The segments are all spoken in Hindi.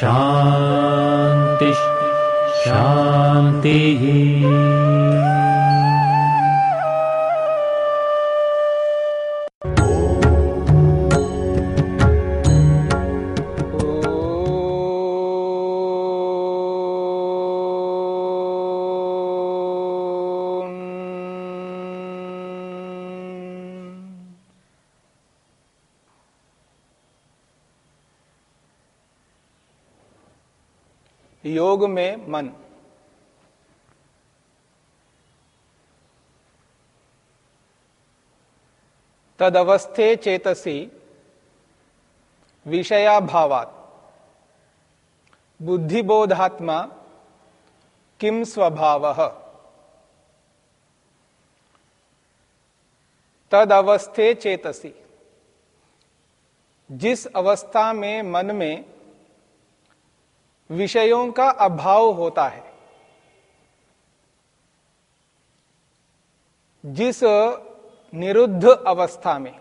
शान्तिः शान्तिः योग में मन। तदवस्थे चेतसी विषयाभावात। बुद्धिबोधात्मा किम स्वभाव? तद अवस्थे चेतसी। जिस अवस्था में मन में विषयों का अभाव होता है। जिस निरुद्ध अवस्था में,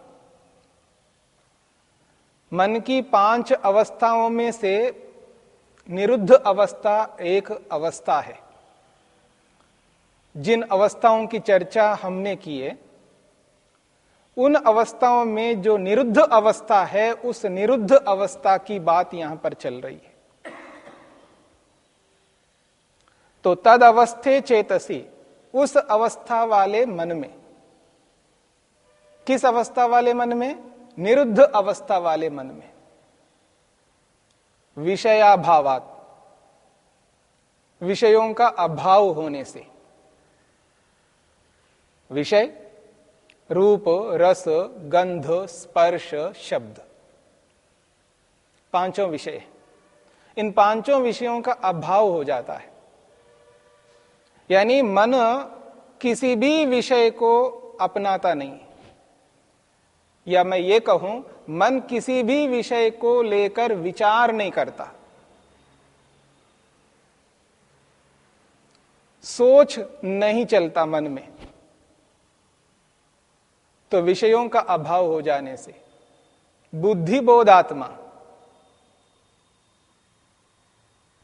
मन की पाँच अवस्थाओं में से निरुद्ध अवस्था एक अवस्था है। जिन अवस्थाओं की चर्चा हमने की है, उन अवस्थाओं में जो निरुद्ध अवस्था है, उस निरुद्ध अवस्था की बात यहाँ पर चल रही है। तो तद अवस्थे चेतसी उस अवस्था वाले मन में। किस अवस्था वाले मन में? निरुद्ध अवस्था वाले मन में। विषयाभावात। विषयों का अभाव होने से। विषय, रूप, रस, गंध, स्पर्श, शब्द। पाँचों विषय। इन पाँचों विषयों का अभाव हो जाता है। यानी मन किसी भी विषय को अपनाता नहीं। या मैं ये कहूँ, मन किसी भी विषय को लेकर विचार नहीं करता। सोच नहीं चलता मन में। तो विषयों का अभाव हो जाने से बुद्धि बोधात्मा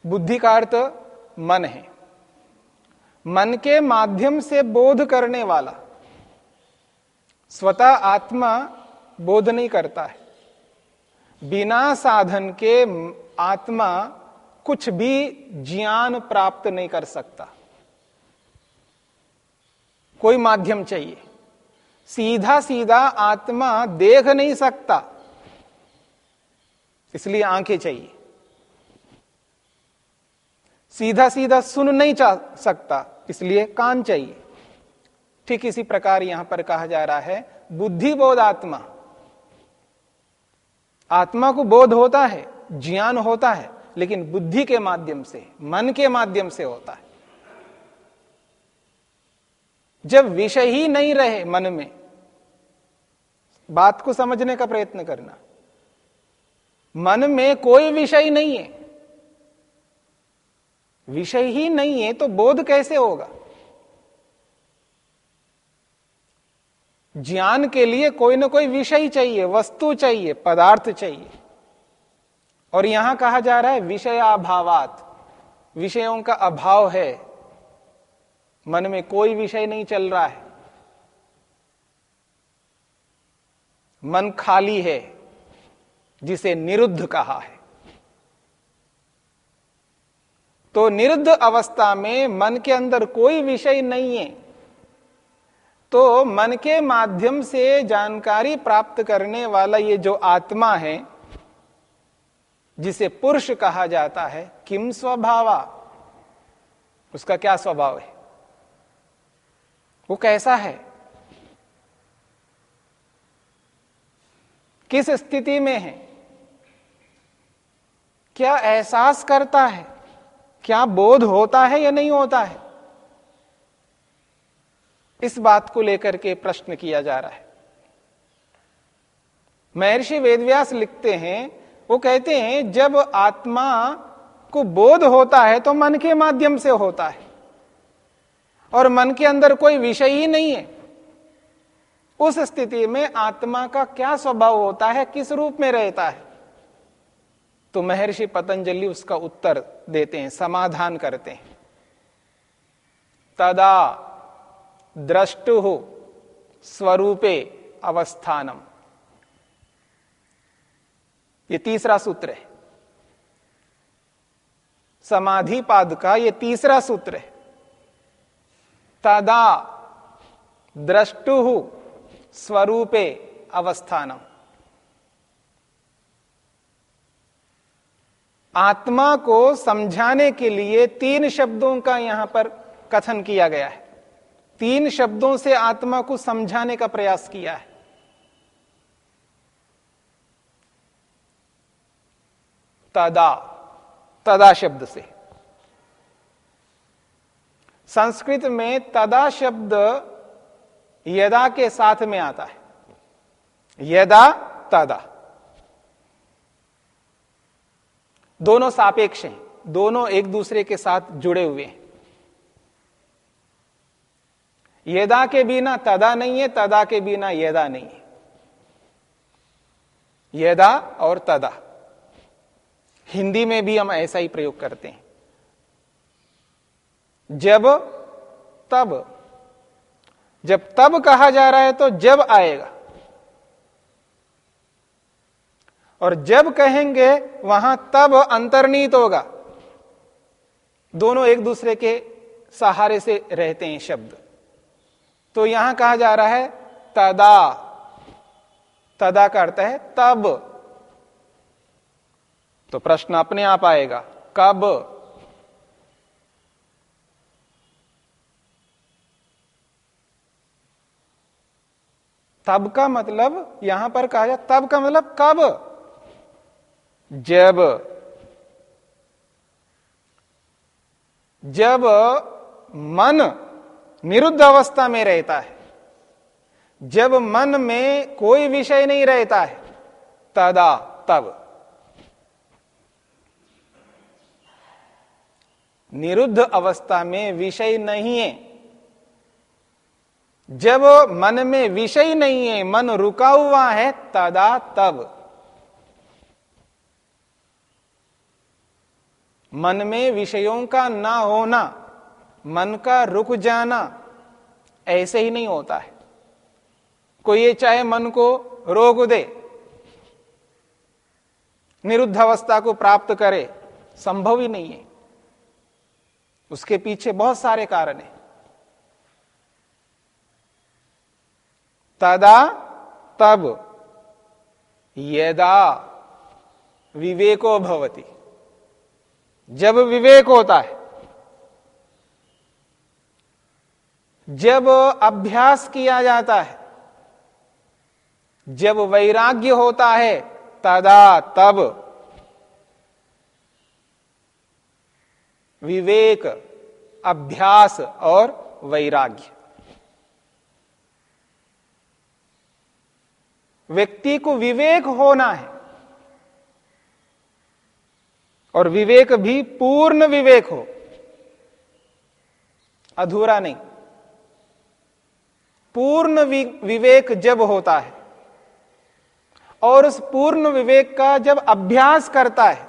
बुद्धि का अर्थ मन है। मन के माध्यम से बोध करने वाला। स्वतः आत्मा बोध नहीं करता है। बिना साधन के आत्मा कुछ भी ज्ञान प्राप्त नहीं कर सकता। कोई माध्यम चाहिए। सीधा सीधा आत्मा देख नहीं सकता। इसलिए आँखें चाहिए। सीधा सीधा सुन नहीं चाह सकता। इसलिए कान चाहिए। ठीक इसी प्रकार यहाँ पर कहा जा रहा है बुद्धि बोध आत्मा। आत्मा को बोध होता है, ज्ञान होता है, लेकिन बुद्धि के माध्यम से, मन के माध्यम से होता है। जब विषय ही नहीं रहे मन में, बात को समझने का प्रयत्न करना। मन में कोई विषय नहीं है। विषय ही नहीं है तो बोध कैसे होगा? ज्ञान के लिए कोई ना कोई विषय चाहिए, वस्तु चाहिए, पदार्थ चाहिए। और यहाँ कहा जा रहा है विषयाभावात। विषयों का अभाव है। मन में कोई विषय नहीं चल रहा है। मन खाली है, जिसे निरुद्ध कहा है। तो निरुद्ध अवस्था में मन के अंदर कोई विषय नहीं है। तो मन के माध्यम से जानकारी प्राप्त करने वाला ये जो आत्मा है, जिसे पुरुष कहा जाता है, किम स्वभावा? उसका क्या स्वभाव है? वो कैसा है? किस स्थिति में है? क्या एहसास करता है? क्या बोध होता है या नहीं होता है? इस बात को लेकर के प्रश्न किया जा रहा है। महर्षि वेदव्यास लिखते हैं, वो कहते हैं, जब आत्मा को बोध होता है तो मन के माध्यम से होता है। और मन के अंदर कोई विषय ही नहीं है। उस स्थिति में आत्मा का क्या स्वभाव होता है, किस रूप में रहता है? तो महर्षि पतंजलि उसका उत्तर देते हैं, समाधान करते हैं। तदा द्रष्टु स्वरूपे अवस्थानम। ये तीसरा सूत्र है। समाधि पाद का ये तीसरा सूत्र है। तदा द्रष्टु स्वरूपे अवस्थानम। आत्मा को समझाने के लिए तीन शब्दों का यहाँ पर कथन किया गया है। तीन शब्दों से आत्मा को समझाने का प्रयास किया है। तदा तदा शब्द से। संस्कृत में तदा शब्द यदा के साथ में आता है। यदा, तदा। दोनों सापेक्ष हैं, दोनों एक दूसरे के साथ जुड़े हुए हैं। यदा के बिना तदा नहीं है, तदा के बिना यदा नहीं है। यदा और तदा। हिंदी में भी हम ऐसा ही प्रयोग करते हैं। जब, तब। जब तब कहा जा रहा है तो जब आएगा। और जब कहेंगे, वहाँ तब अंतर्नीत होगा। दोनों एक दूसरे के सहारे से रहते हैं शब्द। तो यहाँ कहा जा रहा है, तदा। तदा का अर्थ है, तब। तो प्रश्न अपने आप आएगा, कब? तब का मतलब यहाँ पर कहा जाए तब का मतलब कब? जब जब मन निरुद्ध अवस्था में रहता है, जब मन में कोई विषय नहीं रहता है, तदा, तब। निरुद्ध अवस्था में विषय नहीं है। जब मन में विषय नहीं है, मन रुका हुआ है, तदा, तब। मन में विषयों का ना होना, मन का रुक जाना, ऐसे ही नहीं होता है। कोई ये चाहे मन को रोक दे, निरुद्ध अवस्था को प्राप्त करे, संभव ही नहीं है। उसके पीछे बहुत सारे कारण हैं। तदा तब यदा विवेको भवती। जब विवेक होता है, जब अभ्यास किया जाता है, जब वैराग्य होता है, तदा तब विवेक, अभ्यास और वैराग्य। व्यक्ति को विवेक होना है। और विवेक भी पूर्ण विवेक हो। अधूरा नहीं। पूर्ण विवेक जब होता है, और उस पूर्ण विवेक का जब अभ्यास करता है,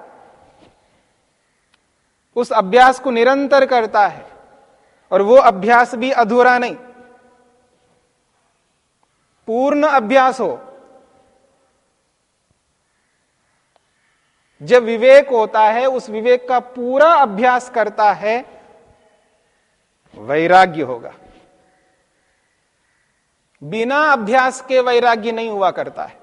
उस अभ्यास को निरंतर करता है, और वो अभ्यास भी अधूरा नहीं। पूर्ण अभ्यास हो जब विवेक होता है, उस विवेक का पूरा अभ्यास करता है, वैराग्य होगा। बिना अभ्यास के वैराग्य नहीं हुआ करता है।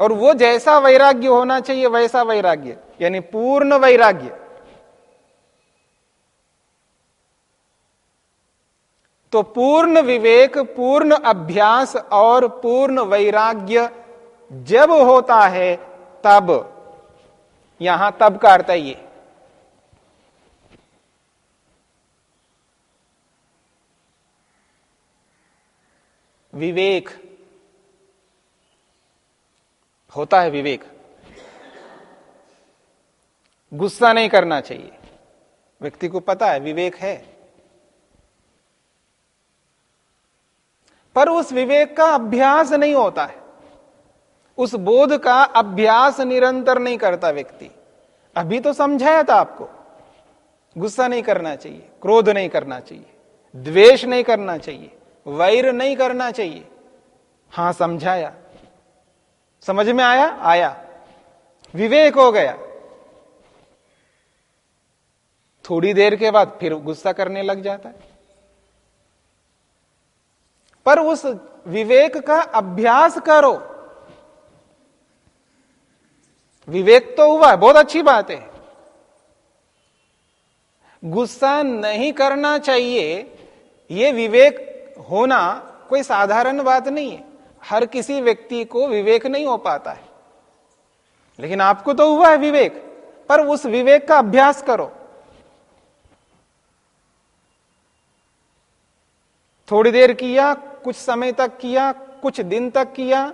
और वो जैसा वैराग्य होना चाहिए, वैसा वैराग्य, यानी पूर्ण वैराग्य। तो पूर्ण विवेक, पूर्ण अभ्यास और पूर्ण वैराग्य जब होता है तब। यहाँ तब का अर्थ है ये। विवेक। होता है विवेक। गुस्सा नहीं करना चाहिए। व्यक्ति को पता है विवेक है। पर उस विवेक का अभ्यास नहीं होता है। उस बोध का अभ्यास निरंतर नहीं करता व्यक्ति। अभी तो समझाया था आपको। गुस्सा नहीं करना चाहिए, क्रोध नहीं करना चाहिए, द्वेष नहीं करना चाहिए, वैर नहीं करना चाहिए। हाँ, समझाया। समझ में आया? आया। विवेक हो गया। थोड़ी देर के बाद फिर गुस्सा करने लग जाता है। पर उस विवेक का अभ्यास करो। विवेक तो हुआ है बहुत अच्छी बात है। गुस्सा नहीं करना चाहिए यह विवेक होना कोई साधारण बात नहीं है। हर किसी व्यक्ति को विवेक नहीं हो पाता है। लेकिन आपको तो हुआ है विवेक, पर उस विवेक का अभ्यास करो। थोड़ी देर किया, कुछ समय तक किया, कुछ दिन तक किया,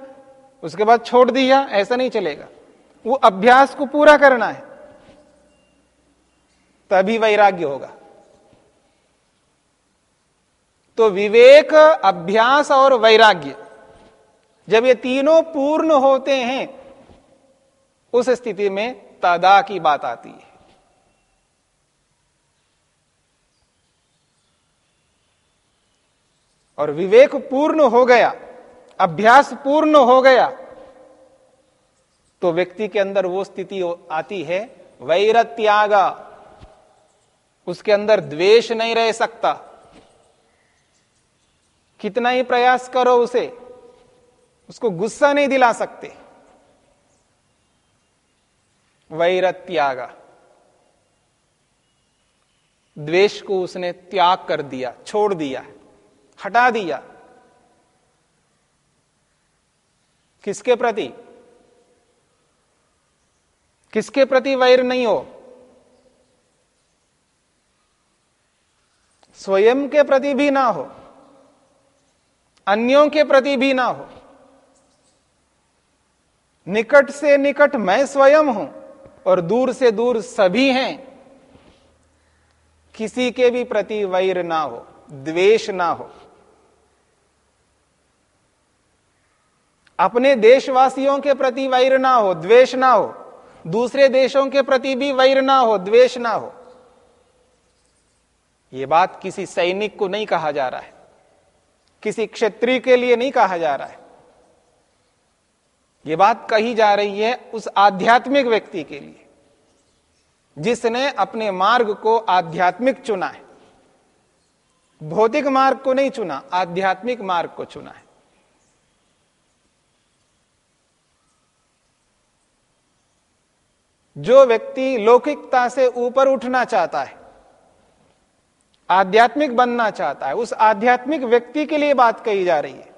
उसके बाद छोड़ दिया, ऐसा नहीं चलेगा। वो अभ्यास को पूरा करना है, तभी वैराग्य होगा। तो विवेक, अभ्यास और वैराग्य, जब ये तीनों पूर्ण होते हैं, उस स्थिति में तदा की बात आती है। और विवेक पूर्ण हो गया, अभ्यास पूर्ण हो गया तो व्यक्ति के अंदर वो स्थिति आती है वैर त्यागा उसके अंदर द्वेष नहीं रह सकता। कितना ही प्रयास करो उसे, उसको गुस्सा नहीं दिला सकते। वैर त्यागा द्वेष को उसने त्याग कर दिया, छोड़ दिया, हटा दिया। किसके प्रति? किसके प्रति वैर नहीं हो? स्वयं के प्रति भी ना हो, अन्यों के प्रति भी ना हो। निकट से निकट मैं स्वयं हूँ और दूर से दूर सभी हैं। किसी के भी प्रति वैर ना हो, द्वेष ना हो। अपने देशवासियों के प्रति वैर ना हो, द्वेष ना हो। दूसरे देशों के प्रति भी वैर ना हो, द्वेष ना हो। यह बात किसी सैनिक को नहीं कहा जा रहा है। किसी क्षेत्रीय के लिए नहीं कहा जा रहा है। यह बात कही जा रही है उस आध्यात्मिक व्यक्ति के लिए, जिसने अपने मार्ग को आध्यात्मिक चुना है। भौतिक मार्ग को नहीं चुना, आध्यात्मिक मार्ग को चुना है। जो व्यक्ति लौकिकता से ऊपर उठना चाहता है, आध्यात्मिक बनना चाहता है, उस आध्यात्मिक व्यक्ति के लिए बात कही जा रही है।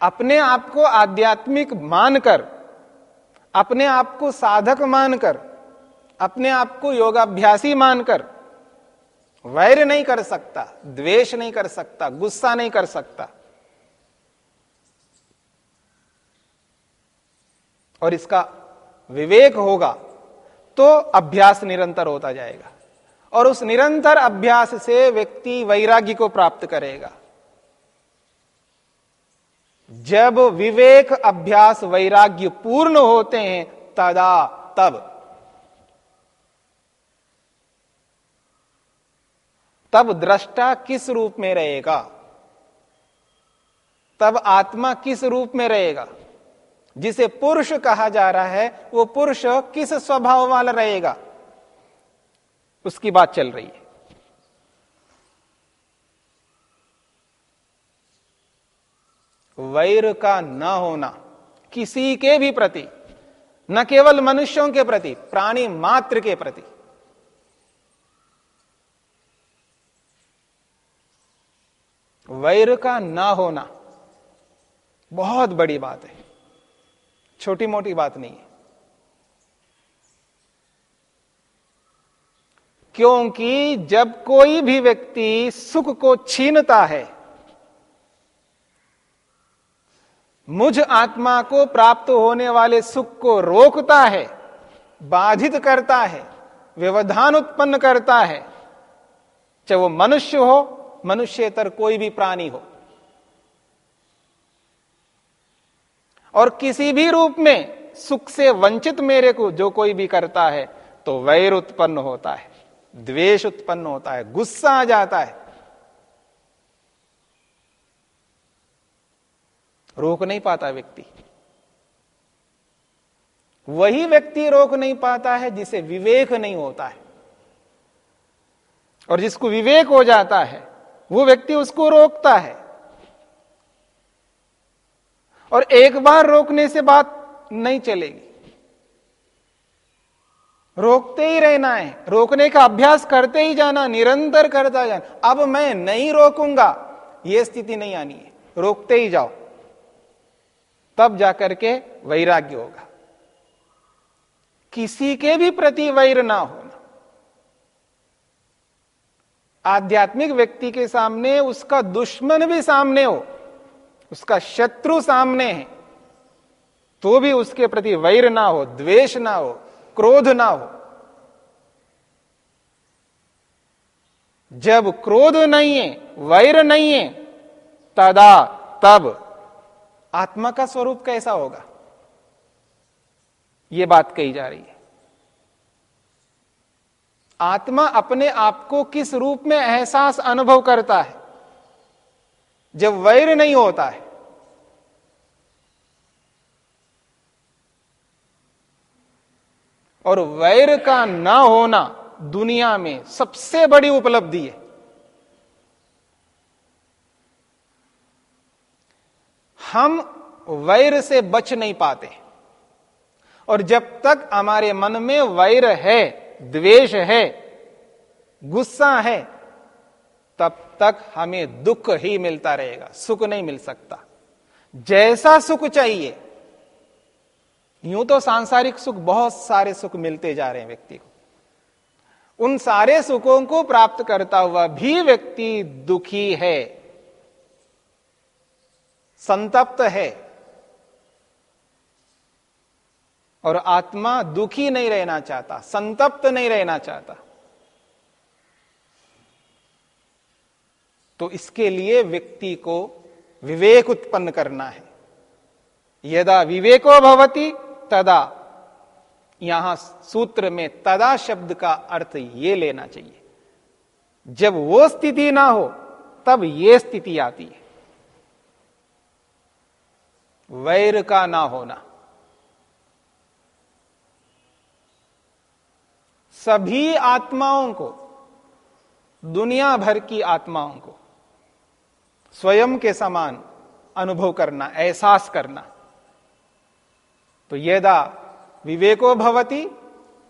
अपने आप को आध्यात्मिक मानकर, अपने आप को साधक मानकर, अपने आप को योगाभ्यासी मानकर वैर नहीं कर सकता, द्वेष नहीं कर सकता, गुस्सा नहीं कर सकता। और इसका विवेक होगा तो अभ्यास निरंतर होता जाएगा। और उस निरंतर अभ्यास से व्यक्ति वैराग्य को प्राप्त करेगा। जब विवेक, अभ्यास, वैराग्य पूर्ण होते हैं, तदा, तब। तब दृष्टा किस रूप में रहेगा? तब आत्मा किस रूप में रहेगा? जिसे पुरुष कहा जा रहा है, वो पुरुष किस स्वभाव वाला रहेगा? उसकी बात चल रही है। वैर का न होना किसी के भी प्रति, न केवल मनुष्यों के प्रति, प्राणी मात्र के प्रति। वैर का ना होना बहुत बड़ी बात है। छोटी मोटी बात नहीं। है क्योंकि जब कोई भी व्यक्ति सुख को छीनता है, मुझ आत्मा को प्राप्त होने वाले सुख को रोकता है, बाधित करता है, व्यवधान उत्पन्न करता है, चाहे वो मनुष्य हो, मनुष्यतर कोई भी प्राणी हो। और किसी भी रूप में सुख से वंचित मेरे को जो कोई भी करता है तो वैर उत्पन्न होता है, द्वेष उत्पन्न होता है, गुस्सा आ जाता है। रोक नहीं पाता व्यक्ति। वही व्यक्ति रोक नहीं पाता है जिसे विवेक नहीं होता है। और जिसको विवेक हो जाता है, वो व्यक्ति उसको रोकता है। और एक बार रोकने से बात नहीं चलेगी। रोकते ही रहना है। रोकने का अभ्यास करते ही जाना, निरंतर करता जाना। अब मैं नहीं रोकूँगा यह स्थिति नहीं आनी है। रोकते ही जाओ। तब जाकर के वैराग्य होगा। किसी के भी प्रति वैर ना होना। आध्यात्मिक व्यक्ति के सामने उसका दुश्मन भी सामने हो। उसका शत्रु सामने है तो भी उसके प्रति वैर ना हो, द्वेष ना हो, क्रोध ना हो। जब क्रोध नहीं है, वैर नहीं है, तदा तब आत्मा का स्वरूप कैसा होगा? यह बात कही जा रही है। आत्मा अपने आप को किस रूप में एहसास अनुभव करता है? जब वैर नहीं होता है और वैर का ना होना दुनिया में सबसे बड़ी उपलब्धि है। हम वैर से बच नहीं पाते। और जब तक हमारे मन में वैर है, द्वेष है, गुस्सा है, तब तक हमें दुख ही मिलता रहेगा, सुख नहीं मिल सकता। जैसा सुख चाहिए यूँ तो सांसारिक सुख, बहुत सारे सुख मिलते जा रहे हैं व्यक्ति को। उन सारे सुखों को प्राप्त करता हुआ भी व्यक्ति दुखी है, संतप्त है, और आत्मा दुखी नहीं रहना चाहता, संतप्त नहीं रहना चाहता। तो इसके लिए व्यक्ति को विवेक उत्पन्न करना है। यदा विवेको भवती तदा, यहाँ सूत्र में तदा शब्द का अर्थ ये लेना चाहिए। जब वो स्थिति ना हो, तब ये स्थिति आती है। वैर का ना होना। सभी आत्माओं को, दुनिया भर की आत्माओं को, स्वयं के समान अनुभव करना, एहसास करना तो यदा विवेको भवती,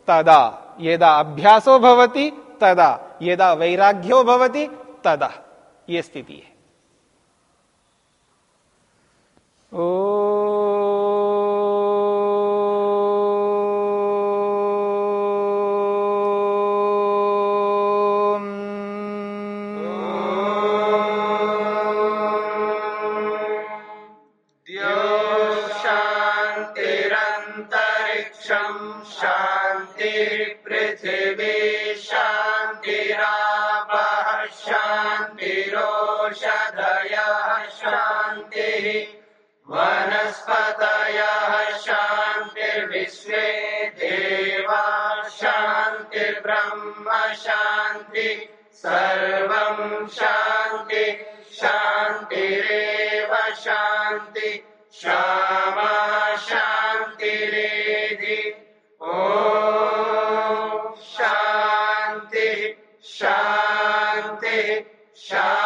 तदा यदा अभ्यासो भवती, तदा यदा वैराग्यो भवती, तदा ये स्थिति है। ओ शांतिरा शान्तिरोषधयः शांति वनस्पतयः शान्तिर्विश्वे देवा शान्तिर्ब्रह्म शांति सर्व शांति शांतिरव शांति श्याम Ciao.